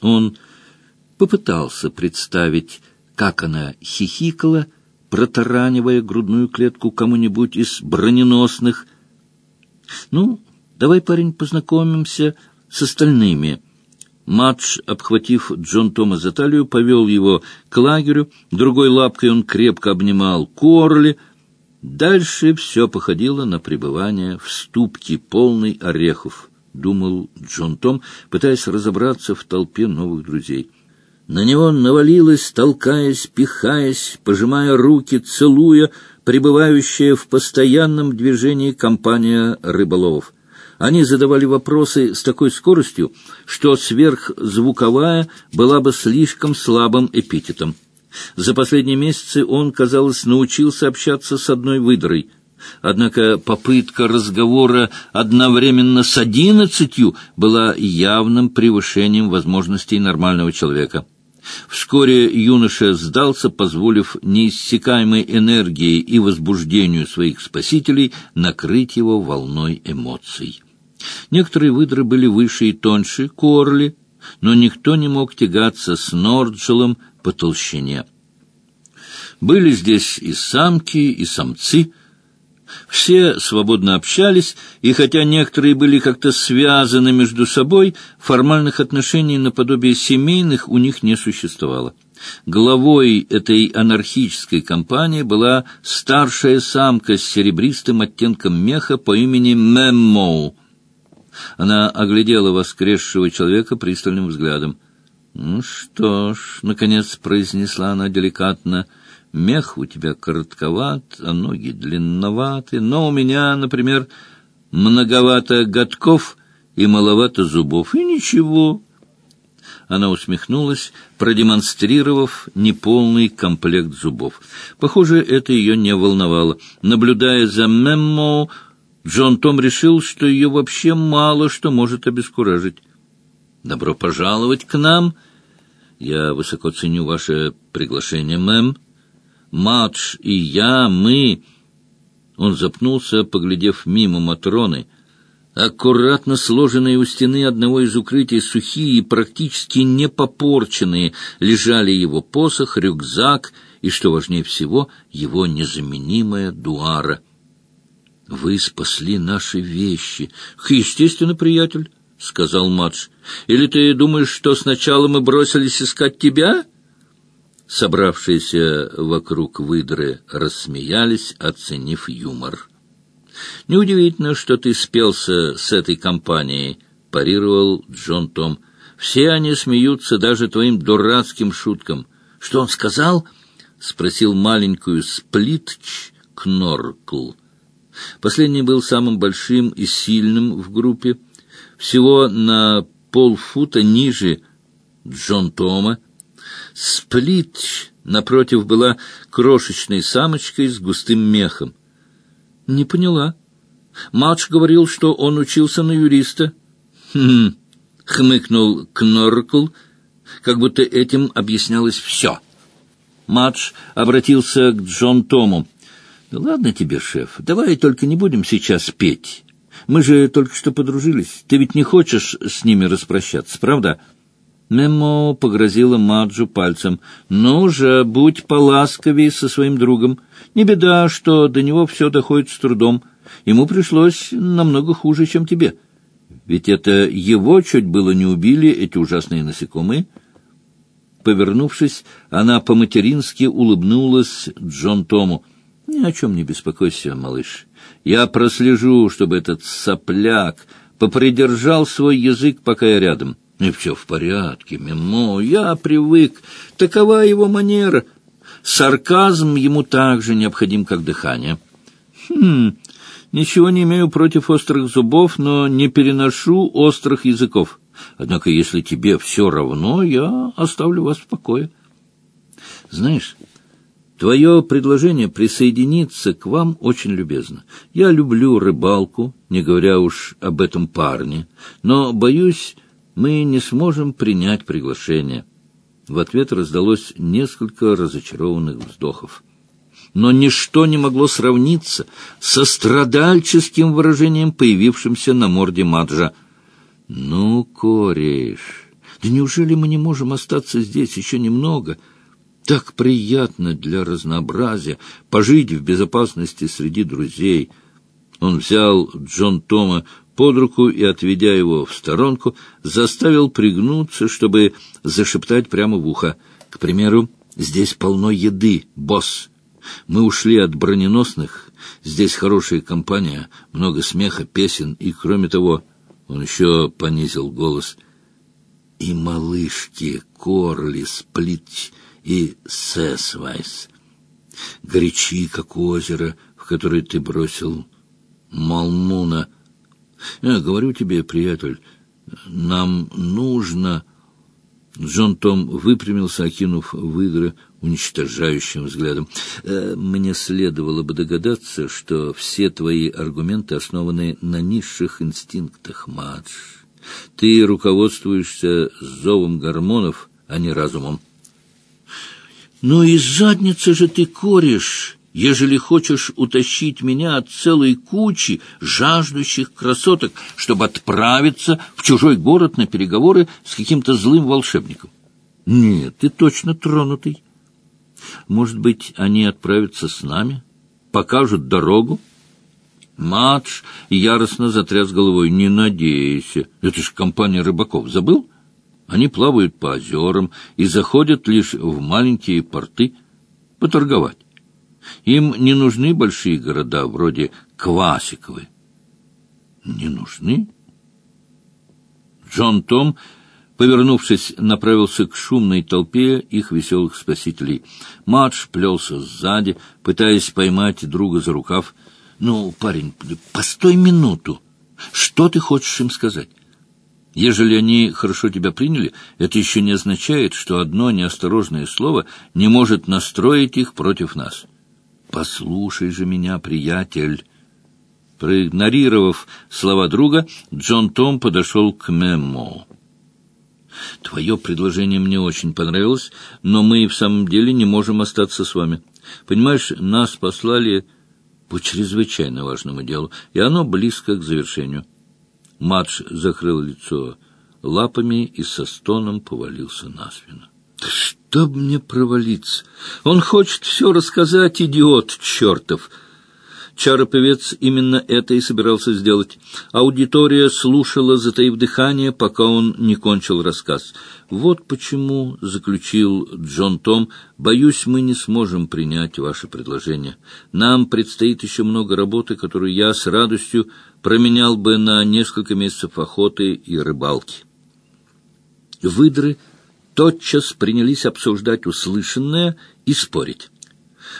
Он попытался представить, как она хихикала, протаранивая грудную клетку кому-нибудь из броненосных. «Ну, давай, парень, познакомимся с остальными». Мадж, обхватив Джон Тома за талию, повел его к лагерю, другой лапкой он крепко обнимал Корли. Дальше все походило на пребывание в ступке, полной орехов, — думал Джон Том, пытаясь разобраться в толпе новых друзей. На него навалилась, толкаясь, пихаясь, пожимая руки, целуя, пребывающая в постоянном движении компания рыболовов. Они задавали вопросы с такой скоростью, что сверхзвуковая была бы слишком слабым эпитетом. За последние месяцы он, казалось, научился общаться с одной выдрой. Однако попытка разговора одновременно с одиннадцатью была явным превышением возможностей нормального человека. Вскоре юноша сдался, позволив неиссякаемой энергии и возбуждению своих спасителей накрыть его волной эмоций. Некоторые выдры были выше и тоньше Корли, но никто не мог тягаться с Норджелом по толщине. Были здесь и самки, и самцы. Все свободно общались, и хотя некоторые были как-то связаны между собой, формальных отношений наподобие семейных у них не существовало. Главой этой анархической компании была старшая самка с серебристым оттенком меха по имени Мэммоу, она оглядела воскресшего человека пристальным взглядом. «Ну что ж», — наконец произнесла она деликатно, — «мех у тебя коротковат, а ноги длинноваты, но у меня, например, многовато годков и маловато зубов, и ничего». Она усмехнулась, продемонстрировав неполный комплект зубов. Похоже, это ее не волновало. Наблюдая за Меммо, Джон Том решил, что ее вообще мало что может обескуражить. «Добро пожаловать к нам!» «Я высоко ценю ваше приглашение, мэм. Мадж и я, мы...» Он запнулся, поглядев мимо Матроны. Аккуратно сложенные у стены одного из укрытий сухие и практически не попорченные лежали его посох, рюкзак и, что важнее всего, его незаменимая дуара — вы спасли наши вещи. Естественно, приятель, — сказал Мадж. Или ты думаешь, что сначала мы бросились искать тебя? Собравшиеся вокруг выдры рассмеялись, оценив юмор. Неудивительно, что ты спелся с этой компанией, — парировал Джон Том. Все они смеются даже твоим дурацким шуткам. Что он сказал? — спросил маленькую Сплитч Кноркл. Последний был самым большим и сильным в группе, всего на полфута ниже Джон Тома. Сплит, напротив, была крошечной самочкой с густым мехом. — Не поняла. Мадж говорил, что он учился на юриста. — Хм, — хмыкнул Кноркл, как будто этим объяснялось все. Мадж обратился к Джон Тому. — Да ладно тебе, шеф, давай только не будем сейчас петь. Мы же только что подружились. Ты ведь не хочешь с ними распрощаться, правда? Мемо погрозила Маджу пальцем. «Ну же, будь поласковей со своим другом. Не беда, что до него все доходит с трудом. Ему пришлось намного хуже, чем тебе. Ведь это его чуть было не убили, эти ужасные насекомые». Повернувшись, она по-матерински улыбнулась Джон Тому. Ни о чем не беспокойся, малыш. Я прослежу, чтобы этот сопляк попридержал свой язык, пока я рядом. И все в порядке, Мимо, я привык. Такова его манера. Сарказм ему так же необходим, как дыхание. Хм, ничего не имею против острых зубов, но не переношу острых языков. Однако, если тебе все равно, я оставлю вас в покое. Знаешь, Твое предложение присоединиться к вам очень любезно. Я люблю рыбалку, не говоря уж об этом парне, но, боюсь, мы не сможем принять приглашение. В ответ раздалось несколько разочарованных вздохов. Но ничто не могло сравниться со страдальческим выражением, появившимся на морде Маджа. «Ну, кореш, Да неужели мы не можем остаться здесь еще немного? Так приятно для разнообразия пожить в безопасности среди друзей. Он взял Джон Тома под руку и, отведя его в сторонку, заставил пригнуться, чтобы зашептать прямо в ухо. К примеру, «Здесь полно еды, босс. Мы ушли от броненосных. Здесь хорошая компания, много смеха, песен и, кроме того, он еще понизил голос. И малышки Корли, Сплит и Сесвайс. Горячи, как озеро, в которое ты бросил Малмуна. Я говорю тебе, приятель, нам нужно... Джон Том выпрямился, окинув выдра уничтожающим взглядом. «Э, «Мне следовало бы догадаться, что все твои аргументы основаны на низших инстинктах, Мадж. Ты руководствуешься зовом гормонов, а не разумом». «Ну и задница же ты корешь!» Ежели хочешь утащить меня от целой кучи жаждущих красоток, чтобы отправиться в чужой город на переговоры с каким-то злым волшебником. Нет, ты точно тронутый. Может быть, они отправятся с нами, покажут дорогу? Матш яростно затряс головой. Не надейся. Это ж компания рыбаков. Забыл? Они плавают по озерам и заходят лишь в маленькие порты поторговать. Им не нужны большие города, вроде Квасиковы. Не нужны? Джон Том Повернувшись, направился к шумной толпе их веселых спасителей. Мадж плелся сзади, пытаясь поймать друга за рукав. «Ну, парень, постой минуту. Что ты хочешь им сказать? Ежели они хорошо тебя приняли, это еще не означает, что одно неосторожное слово не может настроить их против нас. Послушай же меня, приятель». Проигнорировав слова друга, Джон Том подошел к Мемо. Твое предложение мне очень понравилось, но мы и в самом деле не можем остаться с вами. Понимаешь, нас послали по чрезвычайно важному делу, и оно близко к завершению. Мадж закрыл лицо лапами и со стоном повалился на спину. «Чтоб мне провалиться! Он хочет все рассказать, идиот чертов!» Чароповец именно это и собирался сделать. Аудитория слушала, затаив дыхание, пока он не кончил рассказ. «Вот почему», — заключил Джон Том, — «боюсь, мы не сможем принять ваше предложение. Нам предстоит еще много работы, которую я с радостью променял бы на несколько месяцев охоты и рыбалки». Выдры тотчас принялись обсуждать услышанное и спорить.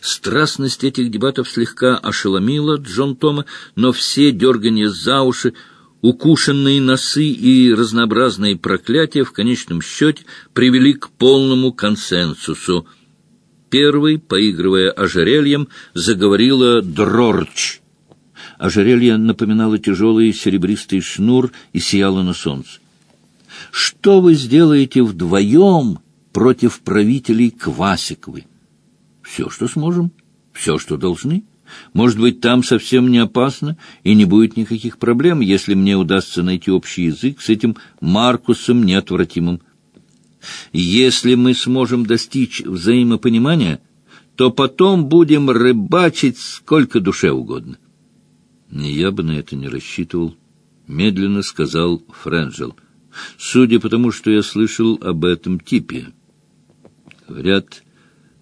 Страстность этих дебатов слегка ошеломила Джон Тома, но все дергания за уши, укушенные носы и разнообразные проклятия в конечном счете привели к полному консенсусу. Первый, поигрывая ожерельем, заговорила Дрорч. Ожерелье напоминало тяжелый серебристый шнур и сияло на солнце. «Что вы сделаете вдвоем против правителей Квасиковой?» Все, что сможем, все, что должны. Может быть, там совсем не опасно и не будет никаких проблем, если мне удастся найти общий язык с этим Маркусом неотвратимым. Если мы сможем достичь взаимопонимания, то потом будем рыбачить сколько душе угодно. Я бы на это не рассчитывал, — медленно сказал Френджел. Судя по тому, что я слышал об этом типе. Говорят,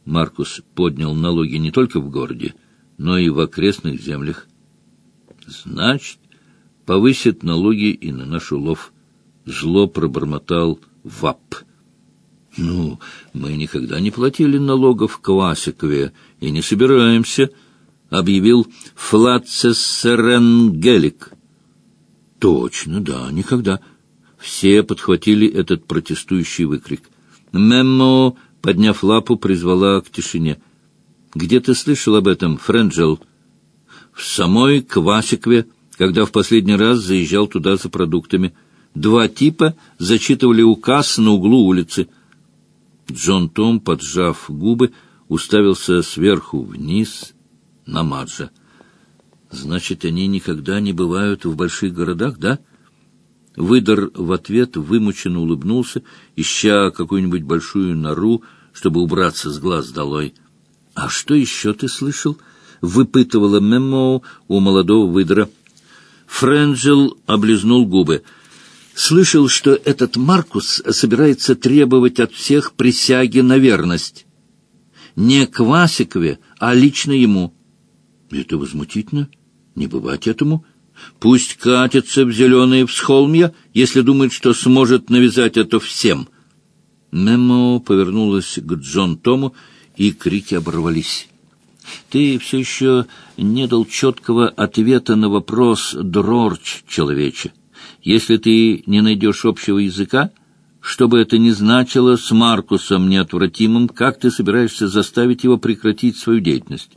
Маркус поднял налоги не только в городе, но и в окрестных землях. Значит, повысит налоги и на наш улов. Зло пробормотал ВАП. Ну, мы никогда не платили налогов Квасикове и не собираемся, объявил Флацесеренгелик. Точно, да, никогда. Все подхватили этот протестующий выкрик. Мемо подняв лапу, призвала к тишине. «Где ты слышал об этом, Френджел?» «В самой Квасикве, когда в последний раз заезжал туда за продуктами. Два типа зачитывали указ на углу улицы». Джон Том, поджав губы, уставился сверху вниз на Маджа. «Значит, они никогда не бывают в больших городах, да?» Выдор в ответ вымученно улыбнулся, ища какую-нибудь большую нору, чтобы убраться с глаз долой. — А что еще ты слышал? — выпытывала Мемо у молодого выдора. Френджел облизнул губы. Слышал, что этот Маркус собирается требовать от всех присяги на верность. Не Квасикове, а лично ему. Это возмутительно. Не бывать этому. Пусть катится в зеленые всхолмья, если думает, что сможет навязать это всем. Мемо повернулась к Джон Тому, и крики оборвались. Ты все еще не дал четкого ответа на вопрос, Дрорч, человече. Если ты не найдешь общего языка, что бы это ни значило с Маркусом неотвратимым, как ты собираешься заставить его прекратить свою деятельность?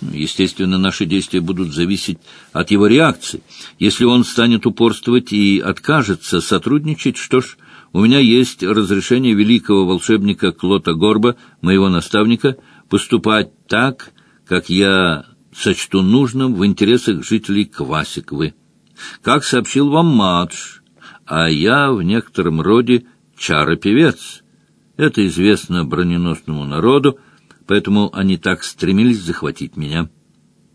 Естественно, наши действия будут зависеть от его реакции. Если он станет упорствовать и откажется сотрудничать, что ж, у меня есть разрешение великого волшебника Клота Горба, моего наставника, поступать так, как я сочту нужным в интересах жителей Квасиковы. Как сообщил вам Мадж, а я в некотором роде чаропевец. Это известно броненосному народу, поэтому они так стремились захватить меня.